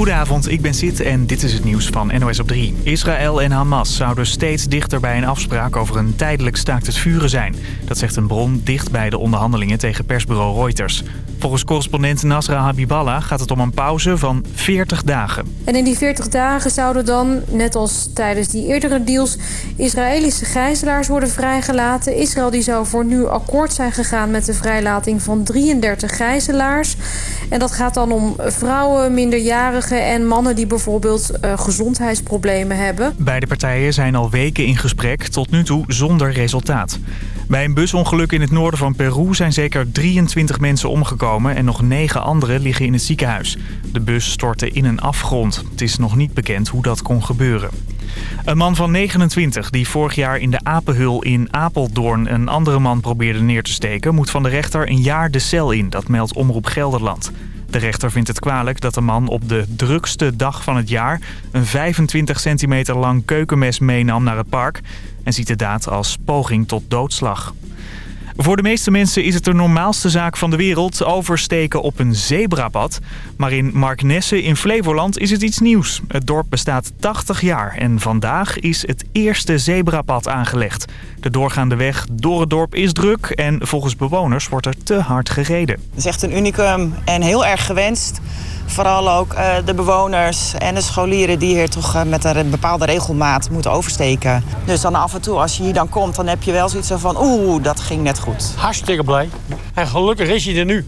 Goedenavond, ik ben Sid en dit is het nieuws van NOS op 3. Israël en Hamas zouden steeds dichter bij een afspraak over een tijdelijk staakt het vuren zijn. Dat zegt een bron dicht bij de onderhandelingen tegen persbureau Reuters. Volgens correspondent Nasra Habiballah gaat het om een pauze van 40 dagen. En in die 40 dagen zouden dan, net als tijdens die eerdere deals... Israëlische gijzelaars worden vrijgelaten. Israël die zou voor nu akkoord zijn gegaan met de vrijlating van 33 gijzelaars. En dat gaat dan om vrouwen, minderjarigen en mannen die bijvoorbeeld uh, gezondheidsproblemen hebben. Beide partijen zijn al weken in gesprek, tot nu toe zonder resultaat. Bij een busongeluk in het noorden van Peru zijn zeker 23 mensen omgekomen... en nog 9 anderen liggen in het ziekenhuis. De bus stortte in een afgrond. Het is nog niet bekend hoe dat kon gebeuren. Een man van 29 die vorig jaar in de Apenhul in Apeldoorn een andere man probeerde neer te steken... moet van de rechter een jaar de cel in, dat meldt Omroep Gelderland. De rechter vindt het kwalijk dat de man op de drukste dag van het jaar... een 25 centimeter lang keukenmes meenam naar het park... en ziet de daad als poging tot doodslag. Voor de meeste mensen is het de normaalste zaak van de wereld oversteken op een zebrapad. Maar in Marknesse in Flevoland is het iets nieuws. Het dorp bestaat 80 jaar en vandaag is het eerste zebrapad aangelegd. De doorgaande weg door het dorp is druk en volgens bewoners wordt er te hard gereden. Het is echt een unicum en heel erg gewenst. Vooral ook uh, de bewoners en de scholieren die hier toch uh, met een bepaalde regelmaat moeten oversteken. Dus dan af en toe als je hier dan komt, dan heb je wel zoiets van oeh, dat ging net goed. Hartstikke blij. En gelukkig is hij er nu.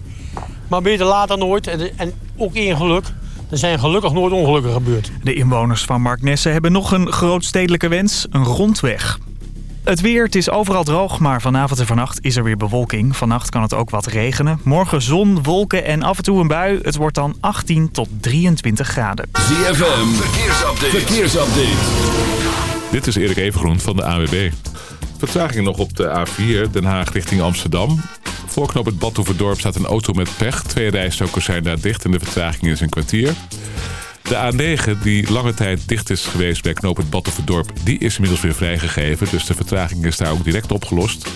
Maar beter later nooit en, en ook één geluk. Er zijn gelukkig nooit ongelukken gebeurd. De inwoners van Marknesse hebben nog een grootstedelijke wens, een rondweg. Het weer, het is overal droog, maar vanavond en vannacht is er weer bewolking. Vannacht kan het ook wat regenen. Morgen zon, wolken en af en toe een bui. Het wordt dan 18 tot 23 graden. ZFM, verkeersupdate. verkeersupdate. Dit is Erik Evengroen van de AWB. Vertragingen nog op de A4, Den Haag richting Amsterdam. Voorknop het Badhoevedorp staat een auto met pech. Twee rijstokers zijn daar dicht en de vertraging is een kwartier. De A9, die lange tijd dicht is geweest bij knooppunt Battenverdorp, die is inmiddels weer vrijgegeven. Dus de vertraging is daar ook direct opgelost.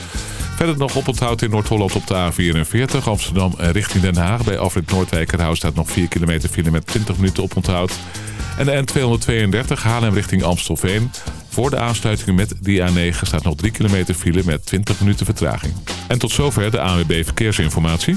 Verder nog oponthoud in Noord-Holland op de A44. Amsterdam richting Den Haag. Bij afrit Noordwijkerhout staat nog 4 kilometer file met 20 minuten oponthoud. En de N232 Haarlem richting Amstelveen. Voor de aansluiting met die A9 staat nog 3 kilometer file met 20 minuten vertraging. En tot zover de ANWB Verkeersinformatie.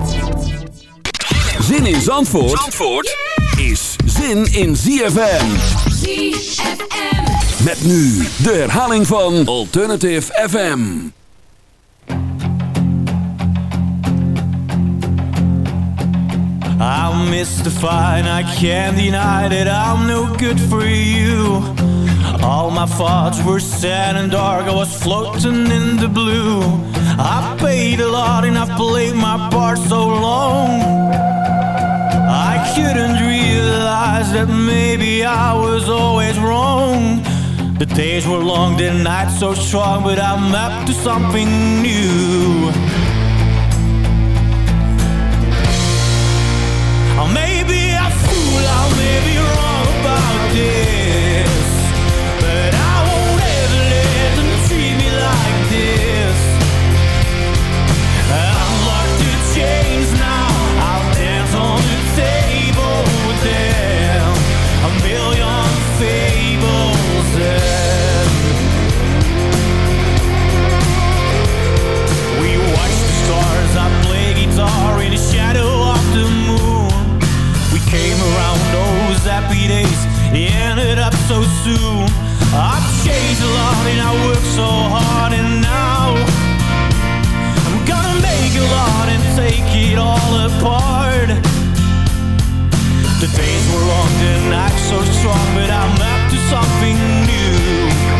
Zin in Zandvoort, Zandvoort is zin in ZFM. ZFM. Met nu de herhaling van Alternative FM. I miss the fight, I can't deny that I'm no good for you. All my thoughts were sad and dark, I was floating in the blue. I paid a lot and I've played my part so long. That maybe I was always wrong. The days were long, the nights so strong, but I'm up to something new. I may be a fool, I may be happy days ended up so soon. I've changed a lot and I work so hard and now I'm gonna make a lot and take it all apart. The days were long, the nights so strong, but I'm up to something new.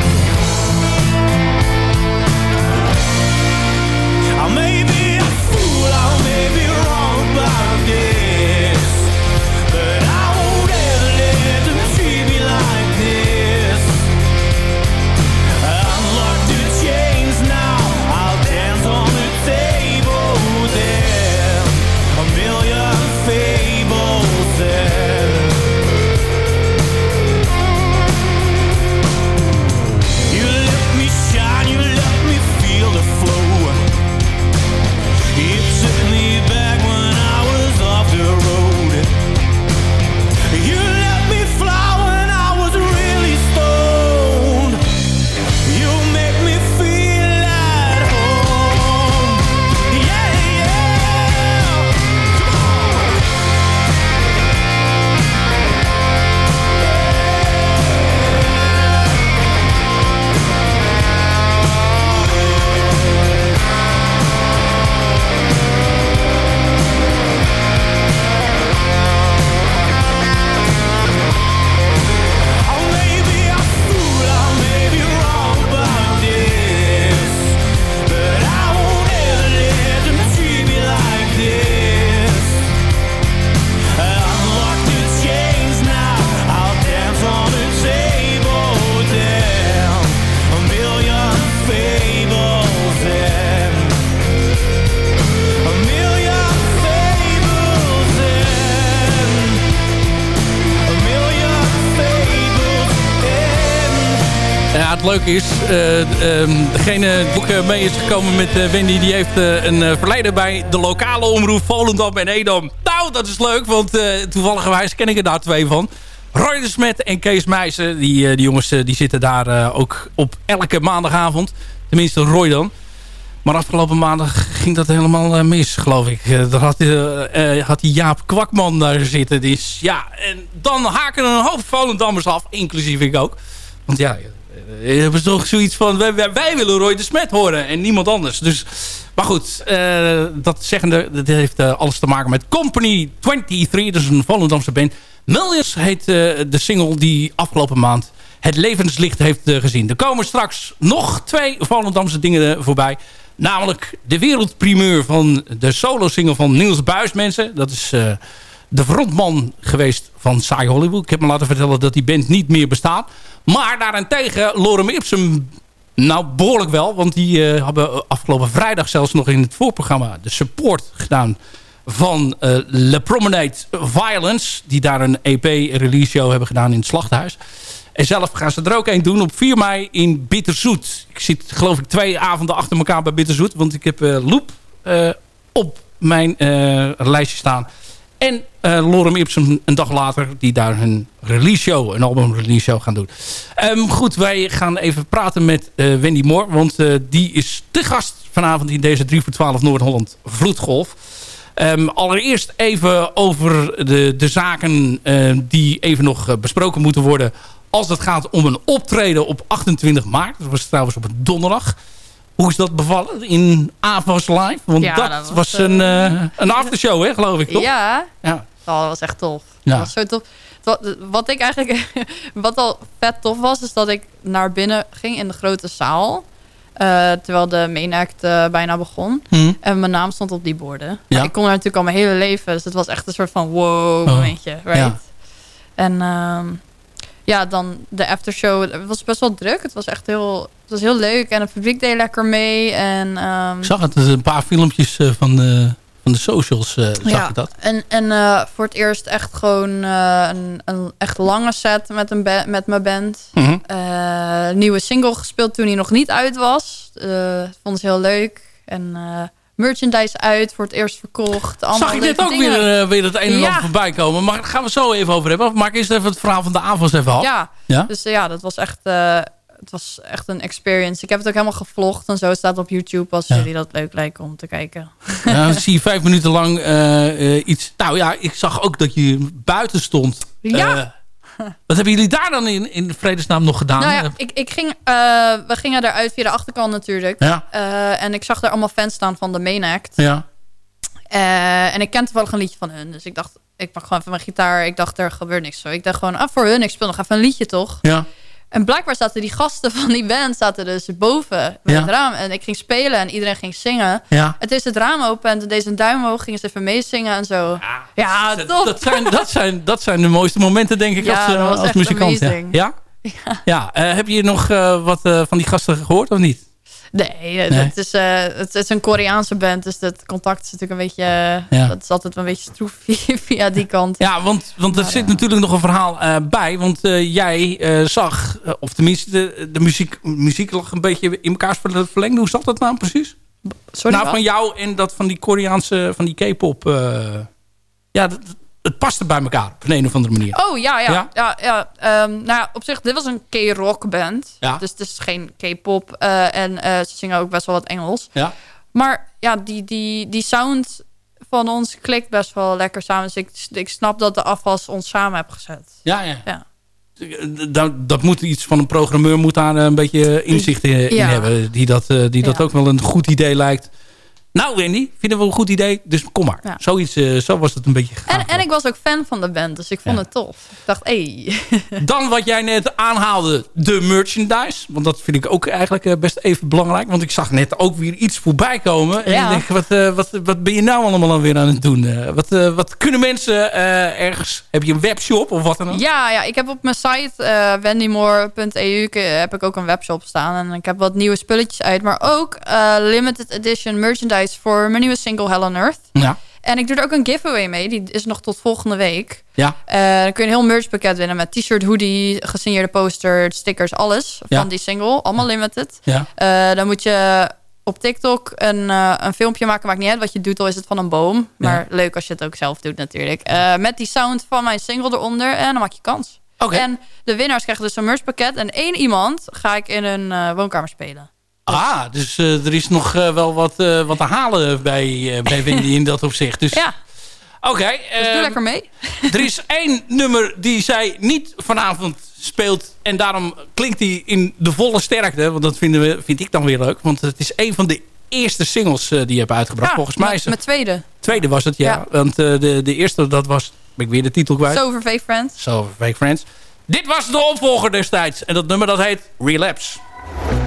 Leuke is, uh, degene die ook mee is gekomen met uh, Wendy... die heeft een verleden bij de lokale omroep Volendam en Edam. Nou, dat is leuk, want toevallig ken ik er daar twee van. Roy de Smet en Kees Meijsen, die, die jongens die zitten daar ook op elke maandagavond. Tenminste, Roy dan. Maar afgelopen maandag ging dat helemaal mis, geloof ik. Daar had, had die Jaap Kwakman daar zitten. Dus ja, en dan haken een hoop Volendammers af, inclusief ik ook. Want ja, je hebt toch zoiets van... Wij, willen Roy de Smet horen en niemand anders. Dus, maar goed, uh, dat zeggende... Dat heeft uh, alles te maken met Company 23. Dat is een Volendamse band. Millions heet de single die afgelopen maand het levenslicht heeft gezien. Er komen straks nog twee Volendamse dingen voorbij. Namelijk de wereldprimeur van de solo-single van Niels Buis, mensen. Dat is de frontman geweest van Saai Hollywood. Ik heb me laten vertellen dat die band niet meer bestaat. Maar daarentegen Lorem Ipsum nou behoorlijk wel. Want die uh, hebben afgelopen vrijdag zelfs nog in het voorprogramma de support gedaan van uh, Le Promenade Violence. Die daar een EP-release show hebben gedaan in het Slachthuis. En zelf gaan ze er ook een doen op 4 mei in Bitterzoet. Ik zit geloof ik twee avonden achter elkaar bij Bitterzoet. Want ik heb uh, Loop op mijn lijstje staan. En uh, Lorem Ipsum een dag later, die daar hun release show, een album release show gaan doen. Um, goed, wij gaan even praten met uh, Wendy Moore, want uh, die is te gast vanavond in deze 3 voor 12 Noord-Holland Vloedgolf. Um, allereerst even over de, de zaken die even nog besproken moeten worden als het gaat om een optreden op 28 maart. Dat was trouwens op een donderdag. Hoe is dat bevallen in Avos Live? Want ja, dat, was, een, uh, een aftershow, hè, geloof ik, toch? Ja, ja. Oh, dat was echt tof. Ja. Dat was zo tof. Wat, wat ik eigenlijk, wat al vet tof was, is dat ik naar binnen ging in de grote zaal. Uh, terwijl de main act uh, bijna begon. Hmm. En mijn naam stond op die borden. Ja. Ik kon er natuurlijk al mijn hele leven. Dus het was echt een soort van wow oh. momentje. Right? Ja. En uh, ja, dan de aftershow. Het was best wel druk. Het was echt heel, het was heel leuk. En het publiek deed lekker mee. En, um, ik zag het, een paar filmpjes uh, van de, van de socials. Uh, zag ja, dat? En, en uh, voor het eerst echt gewoon een, een echt lange set met, een met mijn band. Mm -hmm. nieuwe single gespeeld toen hij nog niet uit was. vond ze heel leuk. En merchandise uit, voor het eerst verkocht. Zag ik dit ook weer, uh, weer het een en ander voorbij komen. Maar daar gaan we zo even over hebben. Maak eerst even het verhaal van de avond even af. Ja, ja? dus uh, ja, dat was echt... Uh, het was echt een experience. Ik heb het ook helemaal gevlogd en zo. staat op YouTube als ja. jullie dat leuk lijken om te kijken. Ja, dan zie je vijf minuten lang iets... Nou ja, ik zag ook dat je buiten stond. Ja. Wat hebben jullie daar dan in, in vredesnaam nog gedaan? Nou ja, ik, ik ging, uh, we gingen eruit via de achterkant natuurlijk. Ja. Uh, en ik zag er allemaal fans staan van de main act. Ja. Uh, en ik ken toevallig een liedje van hun. Dus ik dacht, ik pak gewoon even mijn gitaar. Ik dacht, er gebeurt niks zo. Ik dacht gewoon, ah, voor hun, ik speel nog even een liedje toch? Ja. En blijkbaar zaten die gasten van die band zaten dus boven met het raam. En ik ging spelen en iedereen ging zingen. Ja. Het is het raam open en deze een duim omhoog. Gingen ze even meezingen en zo. Ja, ja dat, dat, zijn, dat, zijn, dat zijn de mooiste momenten denk ik als, uh, als muzikant. Ja? Ja, ja. Uh, heb je nog uh, wat van die gasten gehoord of niet? Nee, Het, is, uh, het is een Koreaanse band. Dus het contact is natuurlijk een beetje... Ja. Dat is altijd een beetje stroef via, die kant. Ja, want, want er zit natuurlijk nog een verhaal uh, bij. Want uh, jij zag, of tenminste de, de muziek, muziek lag een beetje in elkaar verlengd. Hoe zat dat nou precies? Sorry, nou, van jou en dat van die Koreaanse, van die K-pop. ja, dat, het paste bij elkaar op een, of andere manier. Oh ja, ja. ja? ja, um, nou, op zich, dit was een K-rock band. Ja. Dus het is geen K-pop. Uh, en uh, ze zingen ook best wel wat Engels. Ja. Maar ja, die, die, die sound van ons klikt best wel lekker samen. Dus ik, ik snap dat de afwas ons samen heeft gezet. Ja, ja. ja. Dat, dat moet iets van een programmeur moet daar een beetje inzicht in, in hebben. Die dat, die dat ook wel een goed idee lijkt nou Wendy, vinden we een goed idee, dus kom maar. Zoiets, uh, zo was het een beetje gegaan. En, en, ik was ook fan van de band, dus ik vond het tof. Ik dacht, hé. Hey. Dan wat jij net aanhaalde, de merchandise. Want dat vind ik ook eigenlijk eh, best even belangrijk. Want ik zag net ook weer iets voorbij komen. En ik denk, wat, uh, wat, wat ben je nou allemaal alweer aan het doen? wat, wat kunnen mensen ergens... Heb je een webshop of wat dan ook? Ja, ja ik heb op mijn site wendymore.eu heb ik ook een webshop staan. En ik heb wat nieuwe spulletjes uit. Maar ook limited edition merchandise voor mijn nieuwe single Hell on Earth. Ja. En ik doe er ook een giveaway mee. Die is nog tot volgende week. Ja. Uh, dan kun je een heel merchpakket winnen met t-shirt, hoodie, gesigneerde poster, stickers, alles van die single. Allemaal limited. Ja. Uh, dan moet je op TikTok een, uh, een filmpje maken. Maakt niet uit wat je doet, al is het van een boom. Maar ja. leuk als je het ook zelf doet natuurlijk. met die sound van mijn single eronder. En dan maak je kans. Okay. En de winnaars krijgen dus een merchpakket. En één iemand ga ik in een woonkamer spelen. Ah, dus uh, er is nog uh, wel wat, uh, wat te halen bij, bij Wendy in dat opzicht. Dus, ja. Oké. Okay, dus doe lekker mee. er is één nummer die zij niet vanavond speelt. En daarom klinkt die in de volle sterkte. Want dat vinden we, vind ik dan weer leuk. Want het is een van de eerste singles die je hebt uitgebracht. Ja, Volgens mij is Mijn tweede. Tweede was het, ja. ja. Want de, de eerste, dat was... Ben ik weer de titel kwijt. So for Fake Friends. So for Fake Friends. Dit was de opvolger destijds. En dat nummer dat heet Relapse.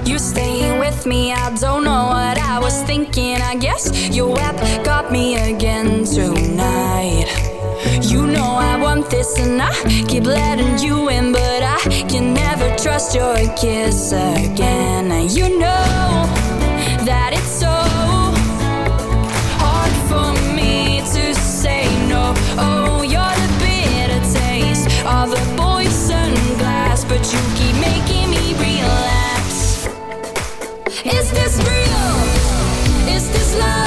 You staying with me, I don't know what I was thinking. I guess your web got me again tonight. You know I want this and I keep letting you in, but I can never trust your kiss again. And you know that it's so hard for me to say no. Oh, you're the bitter taste of the poison glass, but you keep making. Is this real? Is this love?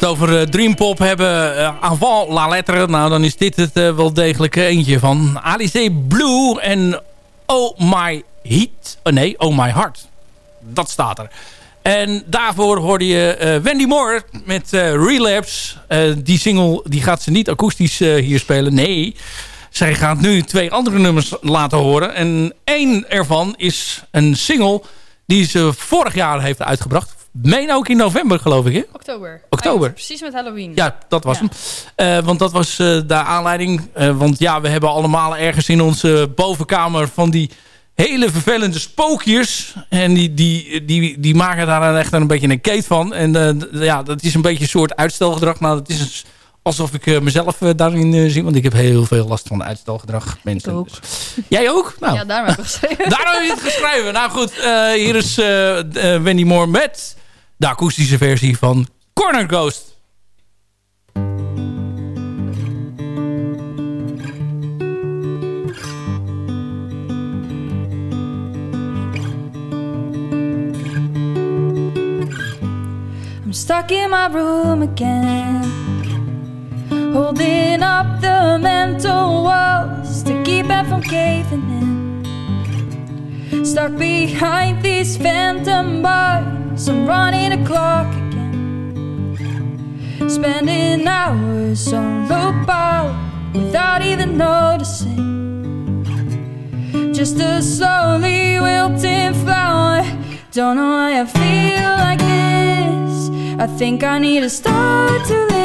Het over uh, Dreampop hebben, uh, Avant la lettre... nou, dan is dit het uh, wel degelijk eentje van Alice Blue en Oh My Heat. Oh nee, Oh My Heart. Dat staat er. En daarvoor hoorde je Wendy Moore met Relapse. die single die gaat ze niet akoestisch hier spelen. Nee, zij gaat nu twee andere nummers laten horen. En één ervan is een single die ze vorig jaar heeft uitgebracht. Meen ook in november, geloof ik, hè? Oktober. Oktober. precies met Halloween. Ja, dat was hem. Uh, want dat was uh, de aanleiding. Uh, want ja, we hebben allemaal ergens in onze bovenkamer van die hele vervelende spookjes. En die, die, die, die maken daar echt een beetje een keet van. En ja, dat is een beetje een soort uitstelgedrag. Nou, dat is een alsof ik mezelf daarin zie. Want ik heb heel veel last van uitstelgedrag. Mensen. Ook. Dus. Jij ook? Nou. Ja, daarom heb ik geschreven. daarom heb je het geschreven. Nou goed, hier is Wendy Moore met de akoestische versie van Corner Ghost. I'm stuck in my room again Holding up the mental walls to keep it from caving in. Stuck behind these phantom bars, I'm running the clock again. Spending hours on loop out without even noticing. Just a slowly wilting flower. Don't know why I feel like this. I think I need to start to live.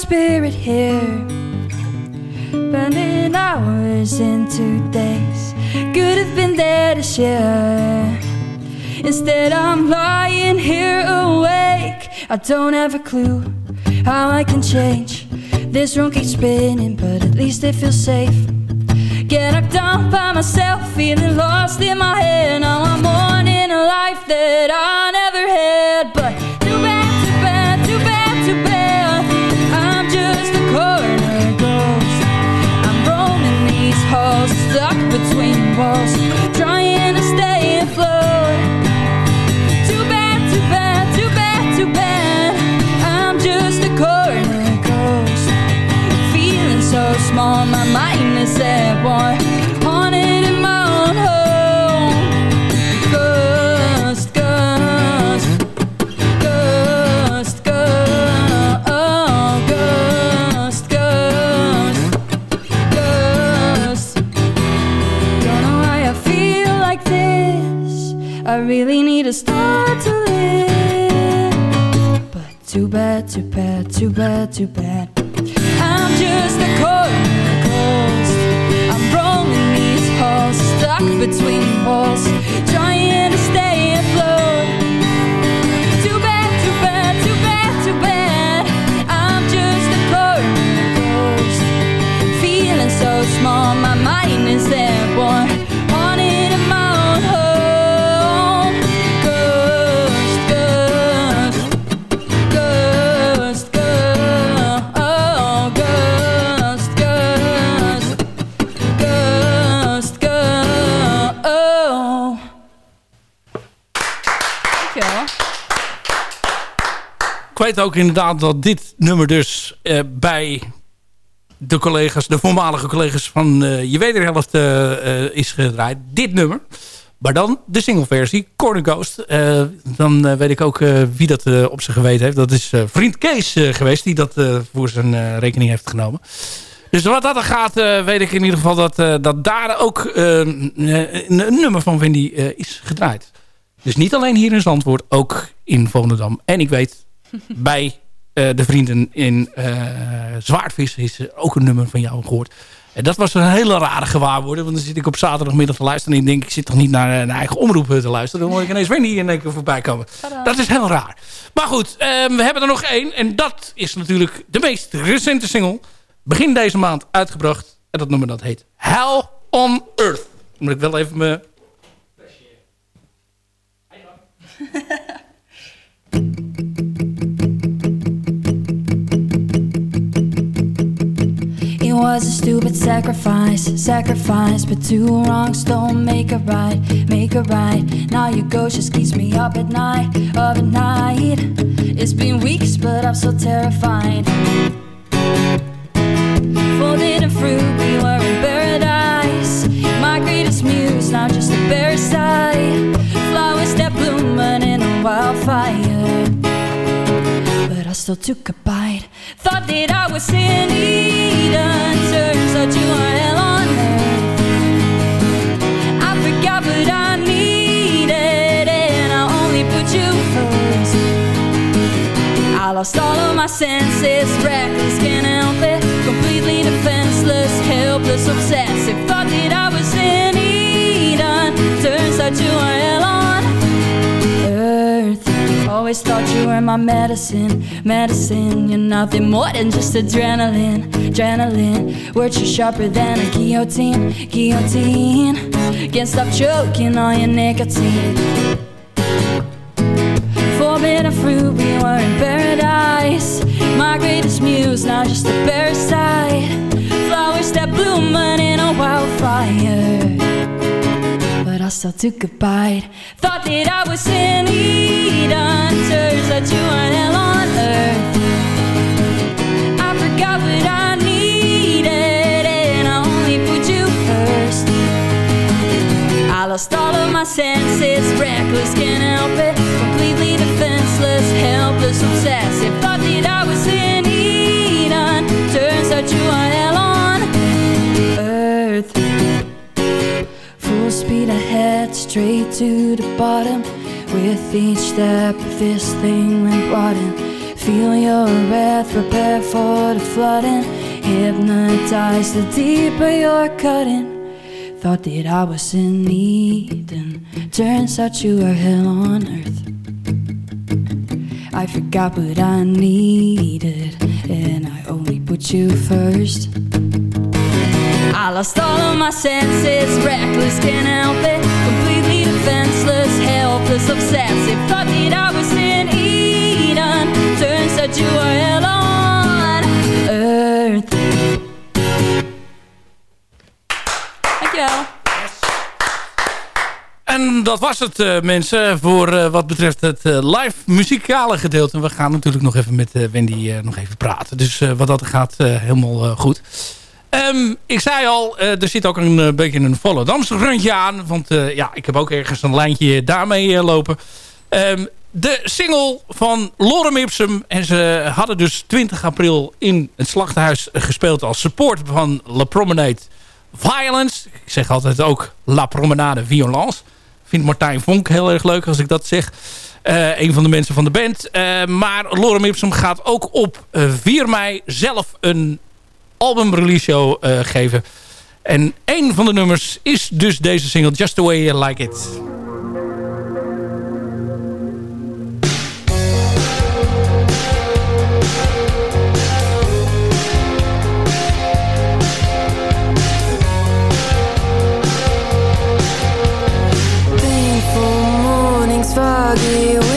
Spirit here. Burning hours into days. Could have been there this year. Instead, I'm lying here awake. I don't have a clue how I can change. This room keeps spinning, but at least it feels safe. Get knocked down by myself, feeling lost in my head. Now I'm mourning a life that I never had, but Weet ook inderdaad dat dit nummer dus eh, bij de collega's, de voormalige collega's van eh, Je Wederhelft eh, is gedraaid. Dit nummer. Maar dan de singleversie, Corner Ghost. Dan weet ik ook wie dat op zijn geweten heeft. Dat is vriend Kees geweest die dat voor zijn rekening heeft genomen. Dus wat dat er gaat, weet ik in ieder geval dat, dat daar ook een, nummer van Wendy is gedraaid. Dus niet alleen hier in Zandvoort, ook in Volendam. En ik weet, bij eh, de vrienden in eh, Zwaardvis is ook een nummer van jou gehoord. En dat was een hele rare gewaarwording. Want dan zit ik op zaterdagmiddag te luisteren. En ik denk, ik zit toch niet naar een eigen omroep te luisteren. Dan hoor ik ineens Wendy in één keer voorbij komen. Dat is heel raar. Maar goed, ehm, we hebben er nog één. En dat is natuurlijk de meest recente single. Begin deze maand uitgebracht. En dat nummer dat heet Hell on Earth. Moet ik wel even me... was a stupid sacrifice, sacrifice, but two wrongs don't make a right, make a right. Now your ghost just keeps me up at night, up at night. It's been weeks, but I'm so terrified. Forbidden fruit, we were in paradise. My greatest muse, now just a parasite. Flowers that bloom in a wildfire but I still took a bite. Thought that I was in Eden, turns out you are hell on earth. I forgot what I needed, and I only put you first. I lost all of my senses, reckless, can't help it. Completely defenseless, helpless, obsessive. Thought that I was in Eden, turns out you are hell on earth. Always thought you were my medicine, medicine. You're nothing more than just adrenaline, adrenaline. Words are sharper than a guillotine, guillotine. Can't stop choking on your nicotine. Forbidden fruit, we were in paradise. Still took a. Thought that I was in Eden, turns out you were hell on earth. I forgot what I needed, and I only put you first. I lost all of my senses, reckless, can't help it. Completely defenseless, helpless, straight to the bottom. With each step, this thing went rotten. Feel your breath, prepare for the flooding. Hypnotized the deeper you're cutting. Thought that I was in Eden. Turns out you were hell on earth. I forgot what I needed, and I only put you first. I lost all of my senses, reckless, can't help it. Defenseless, helpless, obsessive. Thought that I was in Eden. Turns out you hell on earth. Dankjewel. En dat was het, eh, mensen, voor eh, wat betreft het eh, live muzikale gedeelte. We gaan natuurlijk nog even met Wendy nog even praten. Dus wat dat gaat, helemaal goed. Ehm, ik zei al, er zit ook een beetje een Volendamse randje aan. Want ja, ik heb ook ergens een lijntje daarmee lopen. Ehm, de single van Lorem Ipsum. En ze hadden dus 20 april in het slachthuis gespeeld als support van La Promenade Violence. Ik zeg altijd ook La Promenade Violence. Vindt Martijn Vonk heel erg leuk als ik dat zeg. Uh, een van de mensen van de band. Maar Lorem Ipsum gaat ook op uh, 4 mei zelf een albumrelease show geven. En een van de nummers is dus deze single Just The Way You Like It. foggy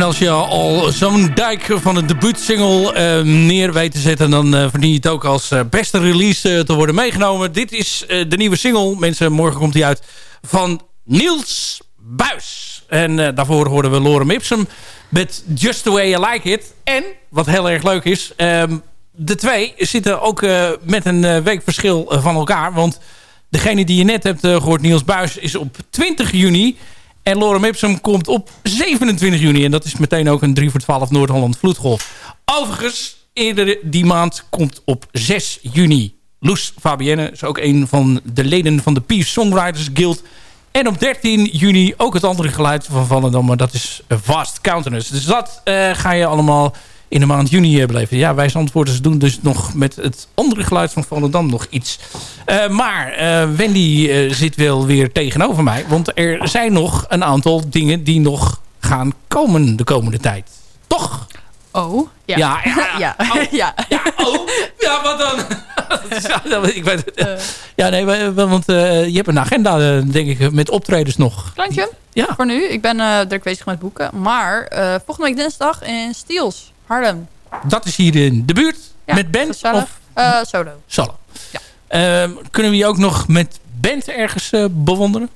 En als je al zo'n dijk van een debuutsingle uh, neer weet te zetten... dan uh, verdien je het ook als uh, beste release te worden meegenomen. Dit is de nieuwe single. Mensen, morgen komt die uit van Niels Buis. En daarvoor horen we Lorem Ipsum met Just The Way You Like It. En, wat heel erg leuk is... ehm, de twee zitten ook met een week verschil van elkaar. Want degene die je net hebt gehoord, Niels Buis... is op 20 juni... En Lorem Ipsum komt op 27 juni. En dat is meteen ook een 3 voor 12 Noord-Holland vloedgolf. Overigens, eerder die maand komt op 6 juni. Loes Fabienne is ook een van de leden van de Peace Songwriters Guild. En op 13 juni ook het andere geluid van Vallendam. Maar dat is Vast Countenance. Dus dat uh, ga je allemaal in de maand juni beleven. Ja, wij Zandvoorters doen dus nog met het andere geluid van Volendam nog iets. Uh, maar uh, Wendy uh, zit wel weer tegenover mij. Want er zijn nog een aantal dingen die nog gaan komen de komende tijd. Toch? Oh, ja. Ja, ja. ja. Oh. ja. ja. Oh, ja, wat dan? ik weet het. ja, nee, want je hebt een agenda, denk ik, met optredens nog. Klantje? Ja. Voor nu. Ik ben druk bezig met boeken. Maar volgende week dinsdag in Stiels. Haarlem. Dat is hier in de buurt. Ja, met band? Gezellig. Of? Uh, solo. Solo. Ja. Uh, kunnen we je ook nog met band ergens uh, bewonderen?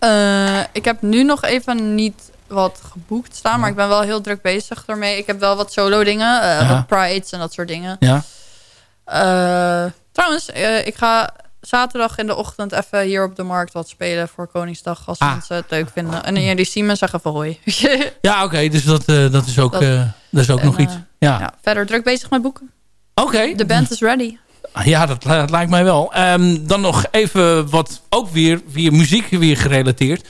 Uh, ik heb nu nog even niet wat geboekt staan. Maar ik ben wel heel druk bezig daarmee. Ik heb wel wat solo dingen. Ja. Wat prides en dat soort dingen. Ja. trouwens, ik ga zaterdag in de ochtend even hier op de markt wat spelen voor Koningsdag. Als Ah. mensen het leuk vinden. En jullie zien me, zeggen van hoi. Ja, oké. dus dat, dat is ook, Dat- dat is ook En, nog iets. eh, Ja, ja, verder druk bezig met boeken. oké. De band is ready. Ja, dat, dat lijkt mij wel. Ehm, dan nog even wat ook weer via muziek weer gerelateerd.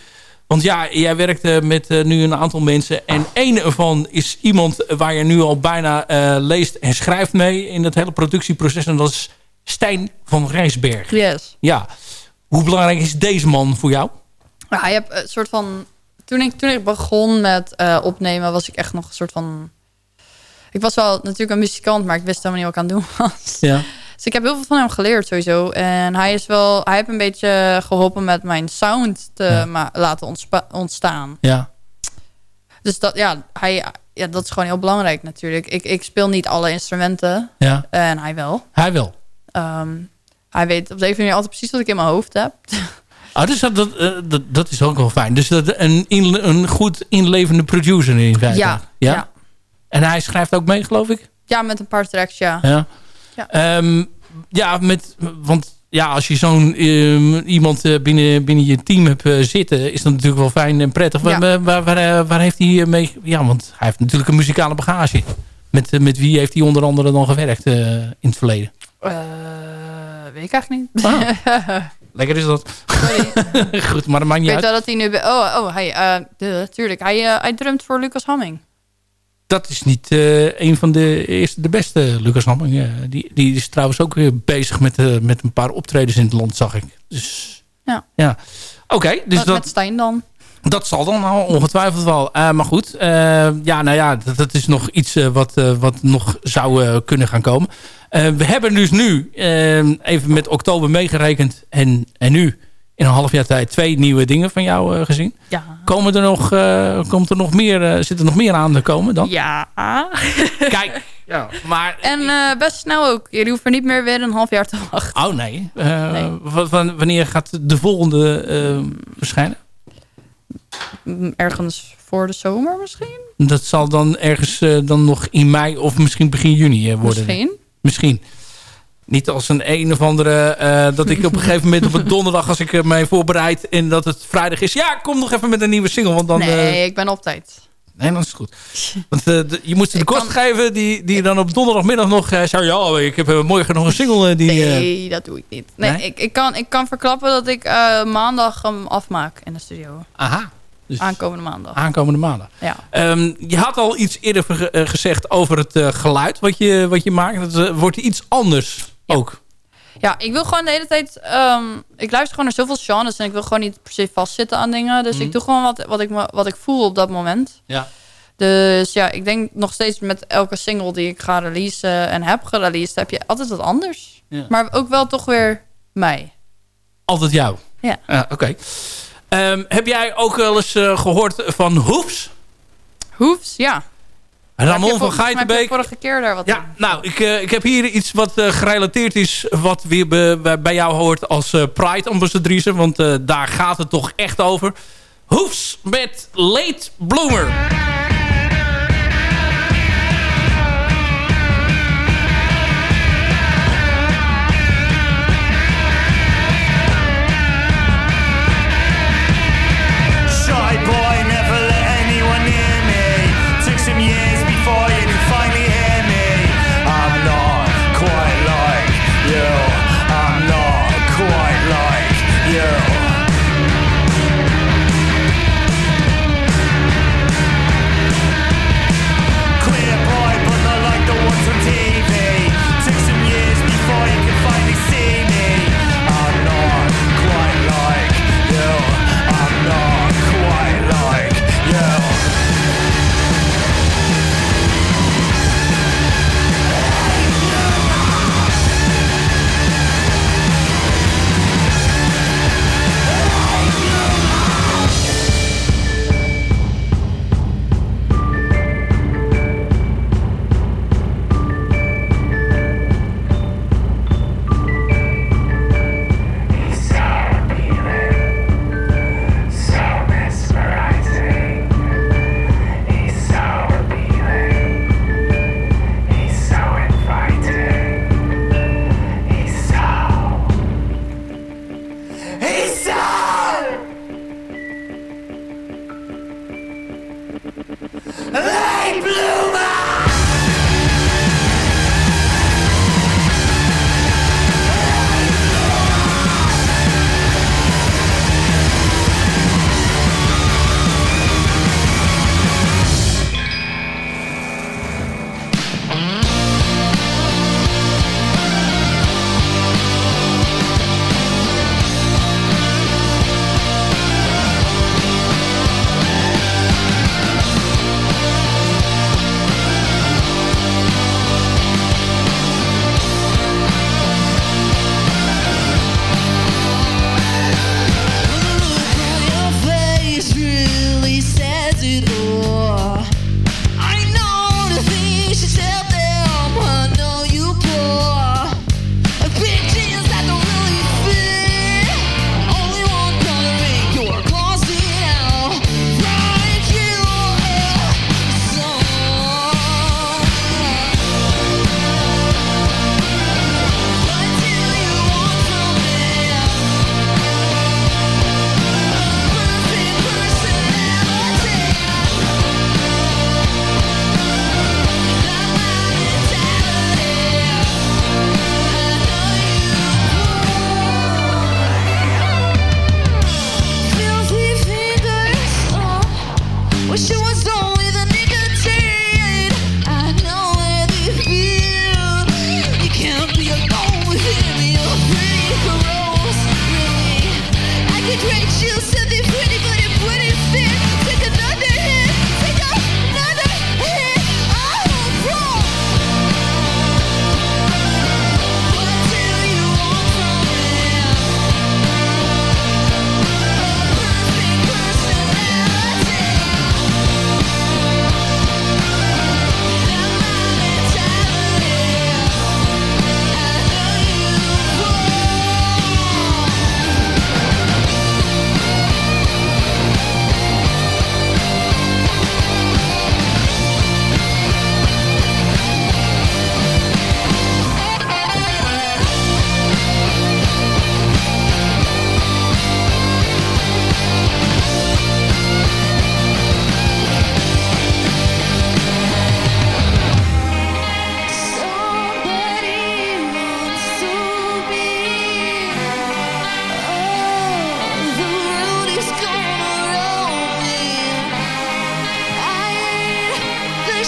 Want ja, jij werkt met eh, nu een aantal mensen. En één ervan is iemand waar je nu al bijna eh, leest en schrijft mee in het hele productieproces. En dat is Stijn van Rijsberg. Yes. Ja. Hoe belangrijk is deze man voor jou? Ja, je hebt een soort van... Toen ik, toen ik begon met eh, opnemen, was ik echt nog een soort van... Ik was wel natuurlijk een muzikant, maar ik wist helemaal niet wat ik aan het doen was. Ja. Dus ik heb heel veel van hem geleerd sowieso. En hij is wel... Hij heeft een beetje geholpen met mijn sound te Ja. ma- laten ontstaan. Ja. Dus dat, ja, hij, ja, dat is gewoon heel belangrijk natuurlijk. Ik, ik speel niet alle instrumenten. Ja. En hij wel. Hij wel. Ehm, hij weet op de andere manier altijd precies wat ik in mijn hoofd heb. Ah, dus dat, dat, eh, dat, dat is ook wel fijn. Dus dat, een, in, een goed inlevende producer in feite. Ja, ja. En hij schrijft ook mee, geloof ik? Ja, met een paar tracks, ja. Ja. Ja. Ehm, ja, met, want ja, als je zo'n ehm, iemand eh, binnen, binnen je team hebt eh, zitten... is dat natuurlijk wel fijn en prettig. Ja. Waar, waar, waar, eh, waar heeft hij mee... Ja, want hij heeft natuurlijk een muzikale bagage. Met, met wie heeft hij onder andere dan gewerkt in het verleden? Eh, weet ik eigenlijk niet. Ah. Lekker is dat. Sorry. Goed, maar dat maakt ik weet uit. wel dat hij nu... Oh, oh hij, duh, tuurlijk. Hij, hij drumt voor Lucas Hamming. Dat is niet eh, een van de eerste, de beste, Lucas Hamming. Die, die is trouwens ook weer bezig met, eh, met een paar optredens in het land, zag ik. Dus Ja. ja. Oké, dus met, dat, met Stijn dan. dat zal dan al ongetwijfeld wel. Eh, maar goed, ja, nou ja, dat, dat is nog iets wat, wat nog zou kunnen gaan komen. We hebben dus nu, even met oktober meegerekend en, en nu in een half jaar tijd twee nieuwe dingen van jou eh, gezien. Ja. Komen er nog, eh, komt er nog meer, eh, zit er nog meer aan te komen dan? Ja. Kijk, ja, maar... En eh, best snel ook. Jullie hoeven niet meer weer een half jaar te wachten. Oh nee. Eh, wa- wanneer gaat de volgende eh, verschijnen? Mm, Ergens voor de zomer misschien? Dat zal dan ergens eh, dan nog in mei of misschien begin juni eh, worden. Misschien. Misschien. Niet als een een of andere... eh, dat ik op een gegeven moment op een donderdag... als ik eh, mij voorbereid en dat het vrijdag is... ja, kom nog even met een nieuwe single. Want dan, nee, eh, ik ben op tijd. nee, dan is het goed. Want je moet ze de kost kan- geven... die, die dan op donderdagmiddag nog... zou ja, ik heb morgen nog een single... die, Nee, dat doe ik niet. Nee, Nee? Ik, ik, kan, ik kan verklappen dat ik maandag hem afmaak in de studio. aha. Dus Aankomende maandag. aankomende maanden. Ja. Ehm, je had al iets eerder gezegd over het geluid wat je, wat je maakt. Dat eh, wordt iets anders ook. Ja, ik wil gewoon de hele tijd... ehm, ik luister gewoon naar zoveel genres en ik wil gewoon niet per se vastzitten aan dingen. Dus Mhm. ik doe gewoon wat, wat, ik, wat ik voel op dat moment. Ja. Dus ja, ik denk nog steeds met elke single die ik ga releasen en heb gereleased... heb je altijd wat anders. Ja. Maar ook wel toch weer mij. Altijd jou. Ja. Oké. Ehm, heb jij ook wel eens eh, gehoord van Hoefs? Hoefs, ja. Ramon van Geitenbeek. vorige keer daar wat Ja, nou, ik, eh, ik heb hier iets wat eh, gerelateerd is... wat weer be- bij- bij jou hoort als eh, Pride-ambassadrice. Want daar gaat het toch echt over. Hoefs met Late Bloomer.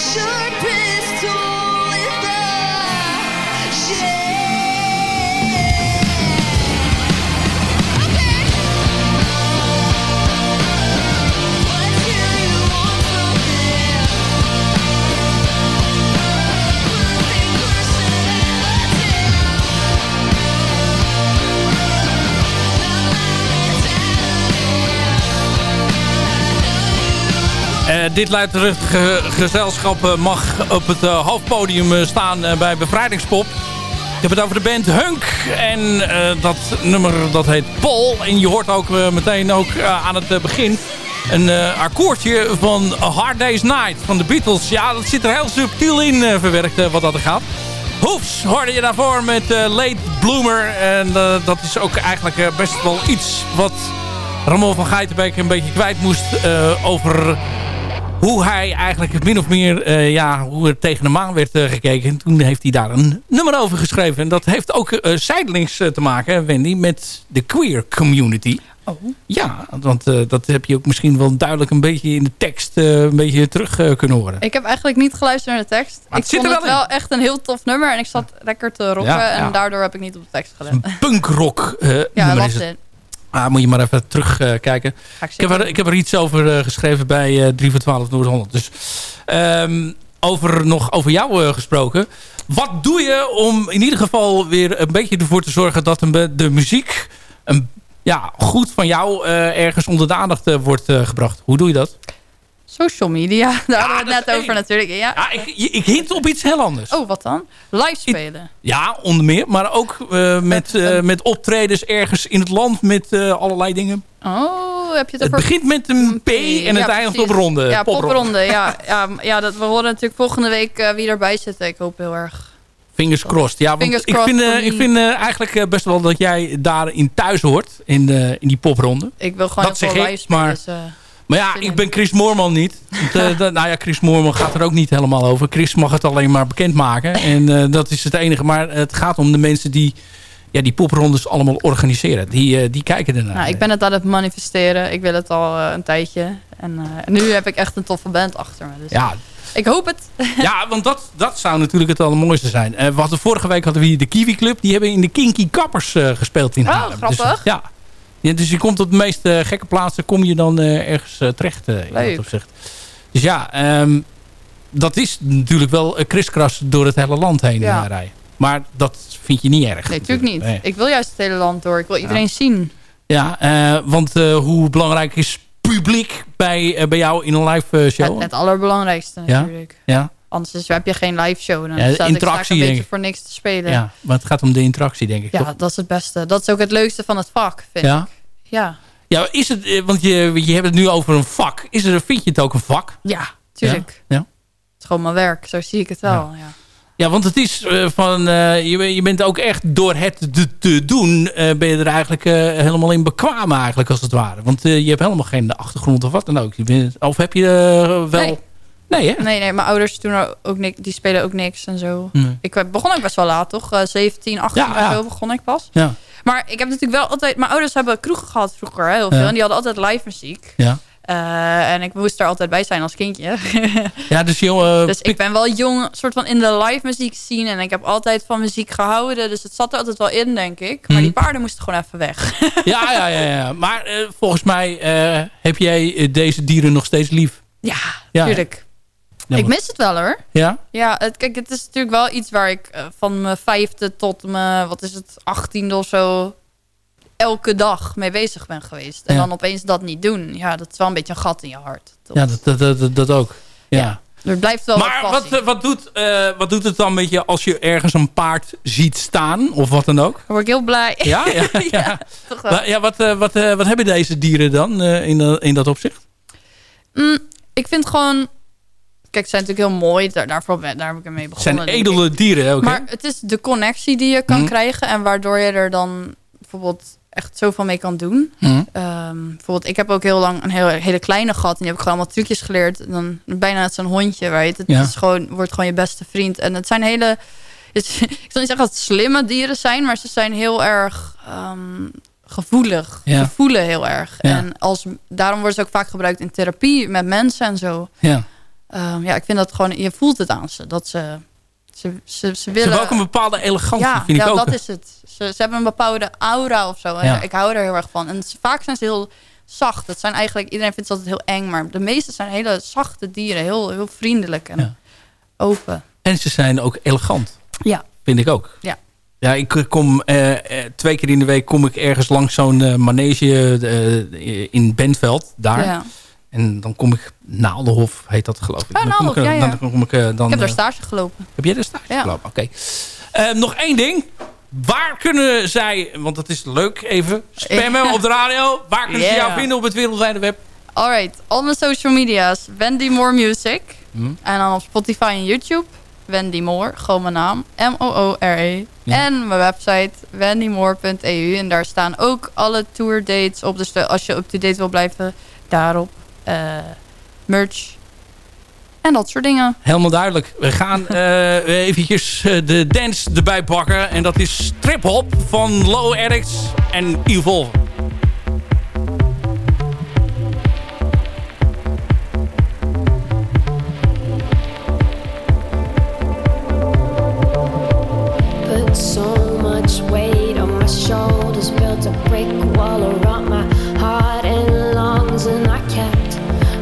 should dit luidruchtige gezelschap eh, mag op het eh, hoofdpodium eh, staan eh, bij Bevrijdingspop. Ik heb het over de band Hunk. En eh, dat nummer dat heet Paul. En je hoort ook eh, meteen ook eh, aan het eh, begin een eh, akkoordje van Hard Day's Night van de Beatles. Ja, dat zit er heel subtiel in eh, verwerkt eh, wat dat er gaat. Hoefs hoorde je daarvoor met eh, Late Bloomer. En eh, dat is ook eigenlijk eh, best wel iets wat Ramon van Geitenbeek een beetje kwijt moest eh, over hoe hij eigenlijk min of meer eh, ja, hoe er tegen de maan werd eh, gekeken. En toen heeft hij daar een nummer over geschreven. En dat heeft ook eh, zijdelings te maken, Wendy, met de queer community. Oh. Ja, want dat heb je ook misschien wel duidelijk een beetje in de tekst een beetje terug kunnen horen. Ik heb eigenlijk niet geluisterd naar de tekst. Maar ik het zit vond er het wel wel echt een heel tof nummer. En ik zat lekker te rocken. Ja, ja. En daardoor heb ik niet op de tekst gelet. Punkrock eh Ja, nummer is het. Ah, moet je maar even terugkijken. kijken. Ga ik ik, heb er, ik heb er iets over eh, geschreven bij eh 3 voor 12 Noord-Holland. Dus ehm, over, nog over jou eh, gesproken. Wat doe je om in ieder geval weer een beetje ervoor te zorgen... dat be- de muziek een, ja, goed van jou ergens onder de aandacht wordt gebracht? Hoe doe je dat? Social media, daar hadden we het net over natuurlijk. Ja. Ja, ik, ik hint op iets heel anders. Oh, wat dan? Live spelen. Ja, onder meer. Maar ook eh, met, eh, met optredens ergens in het land met allerlei dingen. Oh, heb je het Het begint met een P en het Ja, eindigt op ronde. Ja, Popronde. popronde. Ja, ja, ja dat, we horen natuurlijk volgende week wie erbij zit. Ik hoop heel erg. Fingers crossed. Ja, want Fingers ik vind, ik vind eigenlijk best wel dat jij daarin thuis hoort. In, in die popronde. Ik wil gewoon Dat zeg ik, live spelen. maar- dus, Maar ja, ik ben Chris Moorman niet. Want, eh, nou ja, Chris Moorman gaat er ook niet helemaal over. Chris mag het alleen maar bekendmaken. En eh, dat is het enige. Maar het gaat om de mensen die ja, die poprondes allemaal organiseren. Die, eh, die kijken ernaar. nou, ik ben het aan het manifesteren. Ik wil het al een tijdje. En nu heb ik echt een toffe band achter me. Dus Ja, ik hoop het. Ja, want dat, dat zou natuurlijk het allermooiste zijn. We hadden vorige week hadden we hier de Kiwi Club. Die hebben in de Kinky Kappers gespeeld in Oh, Haarlem. grappig. Dus, ja. Ja. Dus je komt op de meest eh, gekke plaatsen. Kom je dan eh, ergens eh, terecht in dat opzicht. Dus ja, ehm, dat is natuurlijk wel kriskras door het hele land heen Ja. rijden. Maar dat vind je niet erg. Nee, natuurlijk niet. Nee. Ik wil juist het hele land door. Ik wil iedereen zien. Ja, want hoe belangrijk is publiek bij, bij jou in een live show? Het, het allerbelangrijkste Ja? natuurlijk. Ja? Anders is, heb je geen live show. Dan Ja, staat sta ik interactie, een beetje voor niks te spelen. ja, maar het gaat om de interactie, denk ik. Ja, toch? dat is het beste. Dat is ook het leukste van het vak, vind Ja? ik. Ja, Ja, is het, eh, want je, je hebt het nu over een vak. Is er, vind je het ook een vak? ja tuurlijk. Ja? Ja, Het is gewoon mijn werk. Zo zie ik het wel. Ja. ja want het is eh, van... eh, je, je bent ook echt door het te, te doen... ben je er eigenlijk helemaal in bekwamen eigenlijk als het ware. Want je hebt helemaal geen achtergrond of wat dan ook. Je bent, of heb je wel... Nee. Nee, hè? Nee, nee, mijn ouders doen er ook niks. Die spelen ook niks en zo. Nee. Ik eh, begon ook best wel laat, toch? Eh, 17, 18 Ja, of ja. zo begon ik pas. Ja, Maar ik heb natuurlijk wel altijd... Mijn ouders hebben kroegen gehad vroeger, heel veel. Ja. En die hadden altijd live muziek. ja. Eh, en ik moest er altijd bij zijn als kindje. ja dus jongen... dus ik ben wel jong, soort van in de live muziek zien. En ik heb altijd van muziek gehouden. Dus het zat er altijd wel in, denk ik. Maar Mhm. die paarden moesten gewoon even weg. ja, ja, ja, ja. Maar eh, volgens mij eh, heb jij eh, deze dieren nog steeds lief. ja, Ja, tuurlijk. Ja, ik mis het wel, hoor. Ja? Ja, het, kijk, het is natuurlijk wel iets waar ik eh, van mijn vijfde tot mijn, wat is het, achttiende of zo, elke dag mee bezig ben geweest. En Ja. dan opeens dat niet doen. Ja, dat is wel een beetje een gat in je hart. Dat- Ja, dat, dat, dat, ook. Ja. Ja. Er blijft wel Maar wat wat, doet, eh, wat doet het dan met je als je ergens een paard ziet staan? Of wat dan ook? Dan word ik heel blij. Ja? Ja, ja. toch wel. Maar ja wat, eh, wat, eh, wat hebben deze dieren dan eh, in, in dat opzicht? Mm, ik vind gewoon... Kijk, zijn natuurlijk heel mooi. Daar, daarvoor ben, daar heb ik mee Het begonnen. zijn denk ik. edele dieren ook, hè? Maar het is de connectie die je kan Mhm. krijgen. En waardoor je er dan bijvoorbeeld echt zoveel mee kan doen. Mhm. Ehm, bijvoorbeeld, ik heb ook heel lang een hele, hele kleine gehad. En die heb ik gewoon allemaal trucjes geleerd. En dan bijna zo'n hondje, weet Het Ja. is gewoon, wordt gewoon je beste vriend. En het zijn hele... het ik zal niet zeggen dat het slimme dieren zijn. Maar ze zijn heel erg ehm, gevoelig. Ja. Ze voelen heel erg. Ja. En als, daarom worden ze ook vaak gebruikt in therapie met mensen en zo. Ja. Ehm, ja, ik vind dat gewoon... Je voelt het aan ze. Dat ze... Ze, ze, ze Ze willen... hebben ook een bepaalde elegantie, Ja, vind ja ik ook. dat is het. Ze, ze hebben een bepaalde aura of zo. Ja. Ik hou er heel erg van. En ze- vaak zijn ze heel zacht. Het zijn eigenlijk, iedereen vindt ze altijd heel eng. Maar de meeste zijn hele zachte dieren. Heel, heel vriendelijk en Ja. open. En ze zijn ook elegant, Ja. vind ik ook. Ja. Ja, ik kom eh, eh, twee keer in de week kom ik ergens langs zo'n eh, manege in Bentveld, daar. En dan kom ik... Naaldenhof heet dat geloof ik. Oh, Dan kom ik, Naaldenhof, eh, ja, ja. Dan kom ik, eh, dan, ik heb daar eh, stage gelopen. Heb jij de stage Ja. gelopen? Oké. Nog één ding. Waar kunnen zij, want dat is leuk even, spammen op de radio. Waar kunnen ze jou vinden op het wereldwijde web? Alright, al mijn social media's. Wendy Moore Music. Hm. En dan op Spotify en YouTube. Wendy Moore, gewoon mijn naam. M-O-O-R-E. Ja. En mijn website wendymoore.eu. En daar staan ook alle tour dates op. Dus als je up-to-date wil blijven, daarop. Eh, merch. En dat soort dingen. Helemaal duidelijk. We gaan eh eventjes eh, de dance erbij pakken. En dat is Trip Hop van Low Addicts en Evolve. Put so much weight on my shoulders, built a brick wall around my heart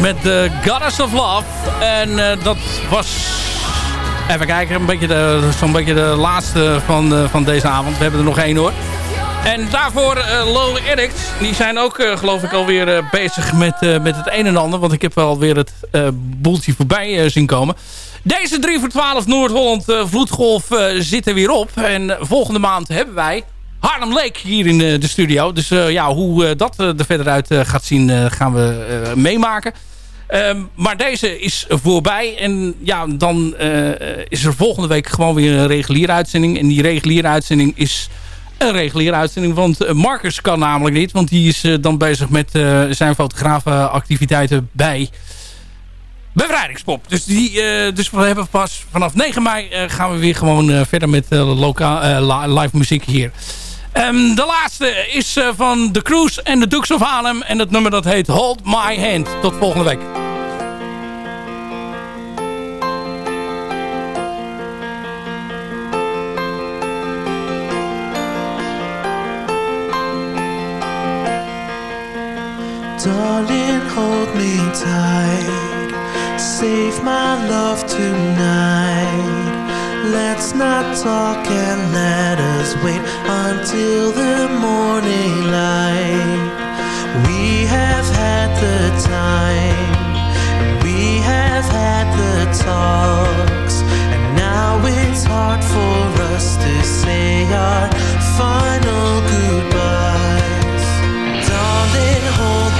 Met de Goddess of Love. En eh, dat was... Even kijken, een beetje zo'n beetje de laatste van, eh, van deze avond. We hebben er nog één hoor. En daarvoor eh, Low Addicts. Die zijn ook geloof ik alweer bezig met, met het een en ander. Want ik heb wel weer het boeltje voorbij zien komen. Deze 3 voor 12 Noord-Holland Vloedgolf zit er weer op. En volgende maand hebben wij Harlem Lake hier in eh, de studio. Dus eh, ja, hoe eh, dat er verder uit gaat zien gaan we meemaken. Ehm, maar deze is voorbij. En ja, dan is er volgende week gewoon weer een reguliere uitzending. En die reguliere uitzending is een reguliere uitzending. Want Marcus kan namelijk niet. Want die is dan bezig met eh, zijn fotografenactiviteiten bij Bevrijdingspop. Dus, die, dus we hebben pas vanaf 9 mei gaan we weer gewoon verder met loka- li- live muziek hier. Ehm, de laatste is eh, van The Cruise en de Dukes of Haarlem. En het nummer dat heet Hold My Hand. Tot volgende week. Darling, hold me tight. Save my love tonight. Let's not talk and let us wait until the morning light. We have had the time, we have had the talks, and now it's hard for us to say our final goodbyes. Darling, hold